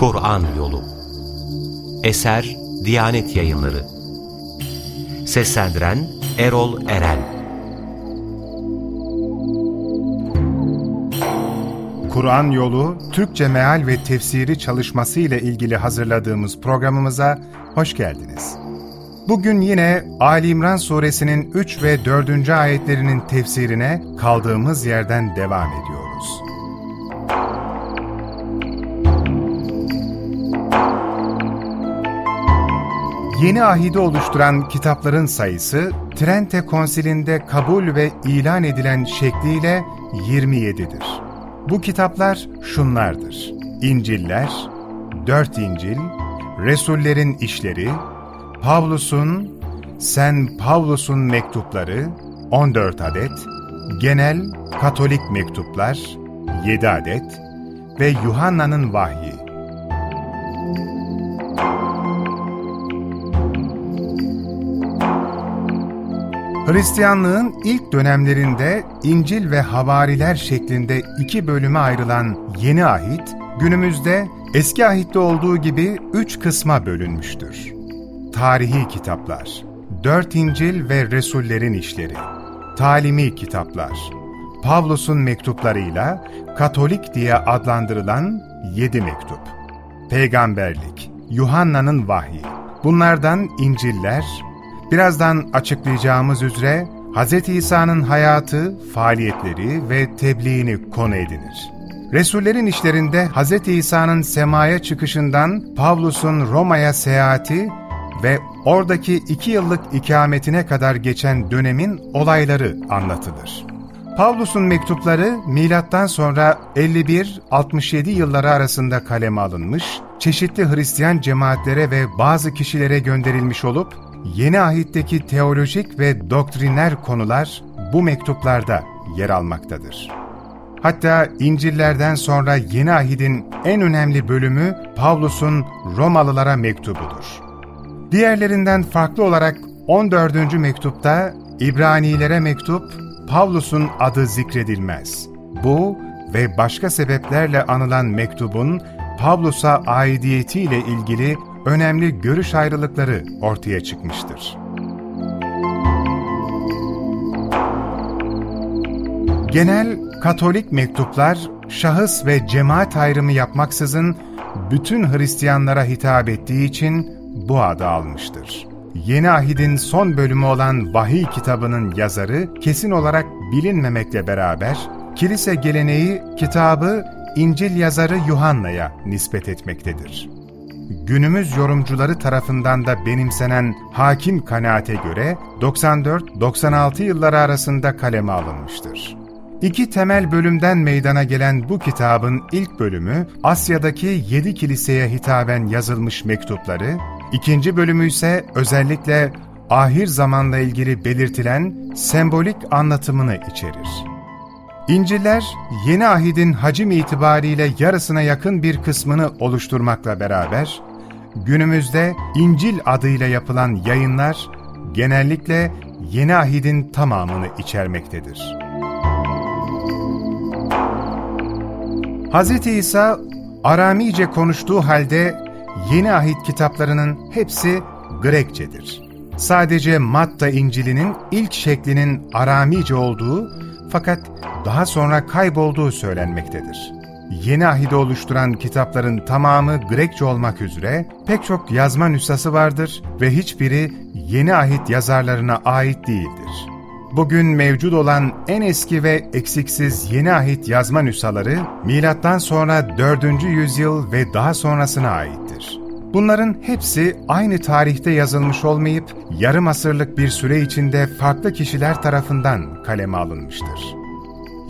Kur'an Yolu Eser Diyanet Yayınları Seslendiren Erol Eren Kur'an Yolu Türkçe Meal ve Tefsiri çalışması ile ilgili hazırladığımız programımıza hoş geldiniz. Bugün yine Ali İmran suresinin 3 ve 4. ayetlerinin tefsirine kaldığımız yerden devam ediyoruz. Yeni ahidi oluşturan kitapların sayısı, Trente Konsili'nde kabul ve ilan edilen şekliyle 27'dir. Bu kitaplar şunlardır. İnciller, dört İncil, Resullerin işleri, Pavlus'un, Sen Pavlus'un mektupları, 14 adet, genel Katolik mektuplar, 7 adet ve Yuhanna'nın vahyi. Hristiyanlığın ilk dönemlerinde İncil ve Havariler şeklinde iki bölüme ayrılan Yeni Ahit, günümüzde Eski Ahit'te olduğu gibi üç kısma bölünmüştür. Tarihi kitaplar, dört İncil ve Resullerin işleri, talimi kitaplar, Pavlus'un mektuplarıyla Katolik diye adlandırılan yedi mektup, peygamberlik, Yuhanna'nın vahyi, bunlardan İncil'ler, Birazdan açıklayacağımız üzere Hz. İsa'nın hayatı, faaliyetleri ve tebliğini konu edinir. Resullerin işlerinde Hz. İsa'nın semaya çıkışından Pavlus'un Roma'ya seyahati ve oradaki iki yıllık ikametine kadar geçen dönemin olayları anlatılır. Pavlus'un mektupları milattan sonra 51-67 yılları arasında kaleme alınmış, çeşitli Hristiyan cemaatlere ve bazı kişilere gönderilmiş olup Yeni Ahit'teki teolojik ve doktriner konular bu mektuplarda yer almaktadır. Hatta İncillerden sonra Yeni Ahit'in en önemli bölümü Pavlus'un Romalılara mektubudur. Diğerlerinden farklı olarak 14. mektupta İbranilere mektup, Pavlus'un adı zikredilmez. Bu ve başka sebeplerle anılan mektubun Pavlus'a aidiyetiyle ilgili önemli görüş ayrılıkları ortaya çıkmıştır. Genel Katolik mektuplar, şahıs ve cemaat ayrımı yapmaksızın bütün Hristiyanlara hitap ettiği için bu adı almıştır. Yeni Ahid'in son bölümü olan Vahiy kitabının yazarı kesin olarak bilinmemekle beraber, kilise geleneği kitabı İncil yazarı Yuhanna'ya nispet etmektedir günümüz yorumcuları tarafından da benimsenen hakim kanaate göre 94-96 yılları arasında kaleme alınmıştır. İki temel bölümden meydana gelen bu kitabın ilk bölümü Asya'daki yedi kiliseye hitaben yazılmış mektupları, ikinci bölümü ise özellikle ahir zamanla ilgili belirtilen sembolik anlatımını içerir. İnciller, Yeni Ahid'in hacim itibariyle yarısına yakın bir kısmını oluşturmakla beraber, günümüzde İncil adıyla yapılan yayınlar genellikle Yeni Ahid'in tamamını içermektedir. Hz. İsa, Aramice konuştuğu halde Yeni Ahit kitaplarının hepsi Grekçedir. Sadece Matta İncil'inin ilk şeklinin Aramice olduğu fakat daha sonra kaybolduğu söylenmektedir. Yeni ahide oluşturan kitapların tamamı Grekçe olmak üzere pek çok yazma nüshası vardır ve hiçbiri yeni ahit yazarlarına ait değildir. Bugün mevcut olan en eski ve eksiksiz yeni ahit yazma nüshaları milattan sonra 4. yüzyıl ve daha sonrasına aittir. Bunların hepsi aynı tarihte yazılmış olmayıp yarım asırlık bir süre içinde farklı kişiler tarafından kaleme alınmıştır.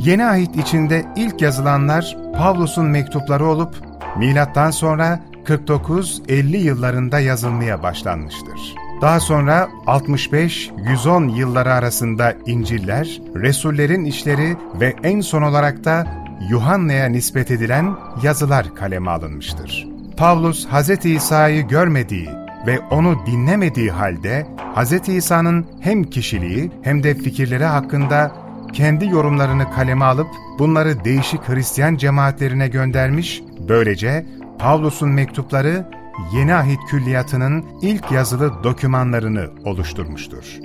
Yeni ahit içinde ilk yazılanlar Pavlus'un mektupları olup milattan sonra 49-50 yıllarında yazılmaya başlanmıştır. Daha sonra 65-110 yılları arasında İncil'ler, Resullerin işleri ve en son olarak da Yuhanna'ya nispet edilen yazılar kaleme alınmıştır. Pavlus, Hz. İsa'yı görmediği ve onu dinlemediği halde Hz. İsa'nın hem kişiliği hem de fikirleri hakkında kendi yorumlarını kaleme alıp bunları değişik Hristiyan cemaatlerine göndermiş, böylece Pavlus'un mektupları Yeni Ahit Külliyatı'nın ilk yazılı dokümanlarını oluşturmuştur.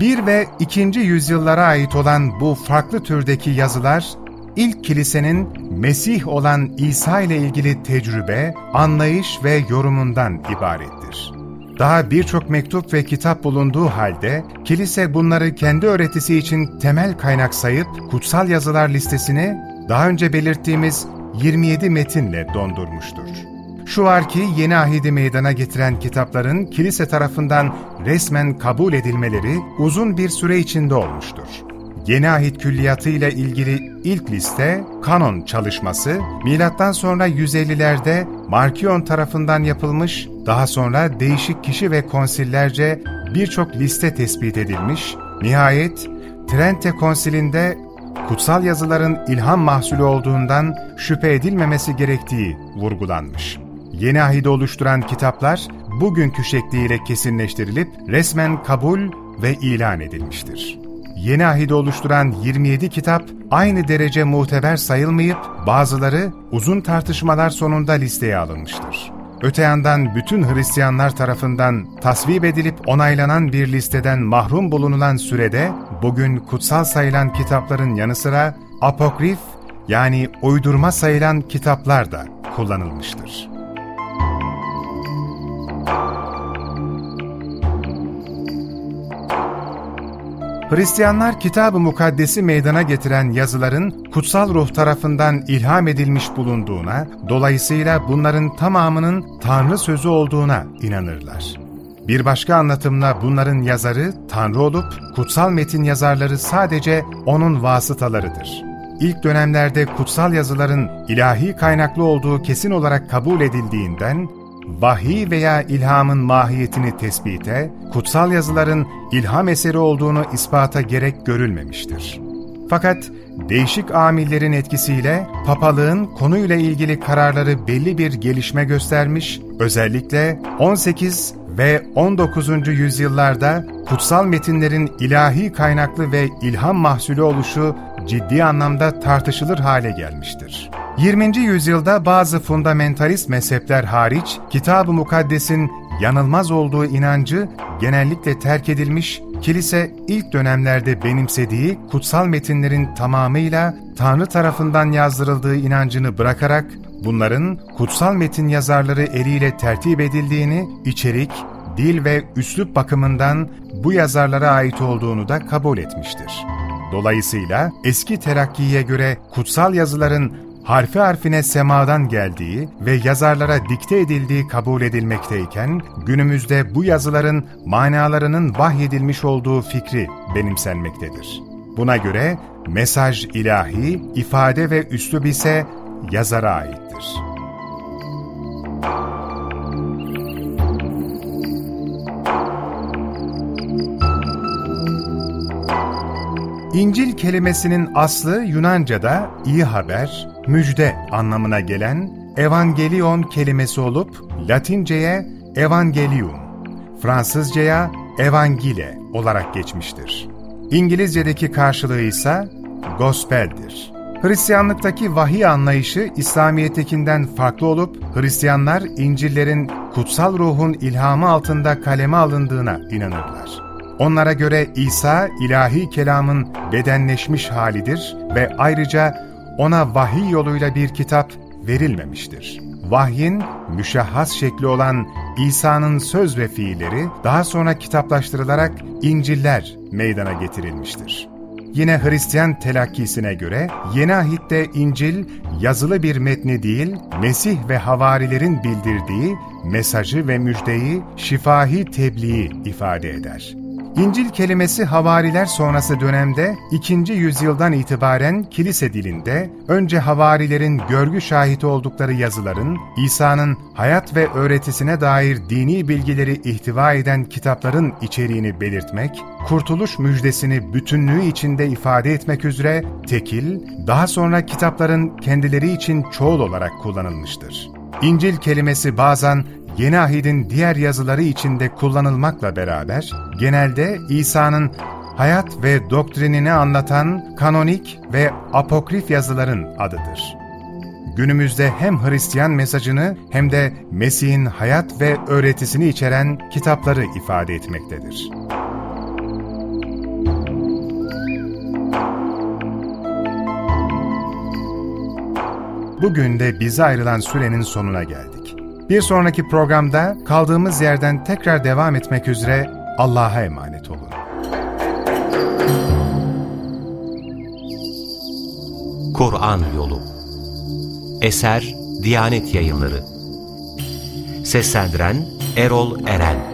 1 ve 2. yüzyıllara ait olan bu farklı türdeki yazılar, ilk kilisenin Mesih olan İsa ile ilgili tecrübe, anlayış ve yorumundan ibarettir. Daha birçok mektup ve kitap bulunduğu halde, kilise bunları kendi öğretisi için temel kaynak sayıp, kutsal yazılar listesini daha önce belirttiğimiz 27 metinle dondurmuştur. Şu var ki yeni ahidi meydana getiren kitapların kilise tarafından resmen kabul edilmeleri uzun bir süre içinde olmuştur. Yeni Ahit Külliyatı ile ilgili ilk liste kanon çalışması milattan sonra 150'lerde Markion tarafından yapılmış, daha sonra değişik kişi ve konsillerce birçok liste tespit edilmiş, nihayet Trente Konsili'nde kutsal yazıların ilham mahsulü olduğundan şüphe edilmemesi gerektiği vurgulanmış. Yeni ahide oluşturan kitaplar bugünkü şekliyle kesinleştirilip resmen kabul ve ilan edilmiştir. Yeni ahide oluşturan 27 kitap aynı derece muteber sayılmayıp bazıları uzun tartışmalar sonunda listeye alınmıştır. Öte yandan bütün Hristiyanlar tarafından tasvip edilip onaylanan bir listeden mahrum bulunulan sürede bugün kutsal sayılan kitapların yanı sıra apokrif yani uydurma sayılan kitaplar da kullanılmıştır. Hristiyanlar Kitab-ı Mukaddes'i meydana getiren yazıların kutsal ruh tarafından ilham edilmiş bulunduğuna, dolayısıyla bunların tamamının Tanrı sözü olduğuna inanırlar. Bir başka anlatımla bunların yazarı Tanrı olup, kutsal metin yazarları sadece onun vasıtalarıdır. İlk dönemlerde kutsal yazıların ilahi kaynaklı olduğu kesin olarak kabul edildiğinden, vahiy veya ilhamın mahiyetini tespite, kutsal yazıların ilham eseri olduğunu ispata gerek görülmemiştir. Fakat değişik amillerin etkisiyle papalığın konuyla ilgili kararları belli bir gelişme göstermiş, özellikle 18 ve 19. yüzyıllarda kutsal metinlerin ilahi kaynaklı ve ilham mahsulü oluşu ciddi anlamda tartışılır hale gelmiştir. 20. yüzyılda bazı fundamentalist mezhepler hariç, Kitab-ı Mukaddes'in yanılmaz olduğu inancı genellikle terk edilmiş, kilise ilk dönemlerde benimsediği kutsal metinlerin tamamıyla Tanrı tarafından yazdırıldığı inancını bırakarak, bunların kutsal metin yazarları eliyle tertip edildiğini, içerik, dil ve üslup bakımından bu yazarlara ait olduğunu da kabul etmiştir. Dolayısıyla eski terakkiye göre kutsal yazıların harfi harfine semadan geldiği ve yazarlara dikte edildiği kabul edilmekteyken, günümüzde bu yazıların manalarının vahyedilmiş olduğu fikri benimsenmektedir. Buna göre mesaj ilahi, ifade ve üslub ise yazara aittir. İncil kelimesinin aslı Yunanca'da iyi haber, müjde anlamına gelen evangelion kelimesi olup Latinceye evangelium, Fransızcaya evangile olarak geçmiştir. İngilizce'deki karşılığı ise gospel'dir. Hristiyanlıktaki vahiy anlayışı İslamiyet'tekinden farklı olup Hristiyanlar İncil'lerin kutsal ruhun ilhamı altında kaleme alındığına inanırlar. Onlara göre İsa ilahi kelamın bedenleşmiş halidir ve ayrıca ona vahiy yoluyla bir kitap verilmemiştir. Vahyin müşahhas şekli olan İsa'nın söz ve fiilleri daha sonra kitaplaştırılarak İncil'ler meydana getirilmiştir. Yine Hristiyan telakkisine göre Yeni Ahit'te İncil yazılı bir metni değil, Mesih ve havarilerin bildirdiği mesajı ve müjdeyi, şifahi tebliği ifade eder. İncil kelimesi havariler sonrası dönemde 2. yüzyıldan itibaren kilise dilinde önce havarilerin görgü şahit oldukları yazıların İsa'nın hayat ve öğretisine dair dini bilgileri ihtiva eden kitapların içeriğini belirtmek, kurtuluş müjdesini bütünlüğü içinde ifade etmek üzere tekil, daha sonra kitapların kendileri için çoğul olarak kullanılmıştır. İncil kelimesi bazen Yeni Ahid'in diğer yazıları içinde kullanılmakla beraber, genelde İsa'nın hayat ve doktrinini anlatan kanonik ve apokrif yazıların adıdır. günümüzde hem Hristiyan mesajını hem de Mesih'in hayat ve öğretisini içeren kitapları ifade etmektedir. Bugün de bize ayrılan sürenin sonuna geldik. Bir sonraki programda kaldığımız yerden tekrar devam etmek üzere Allah'a emanet olun. Kur'an Yolu Eser Diyanet Yayınları Seslendiren Erol Eren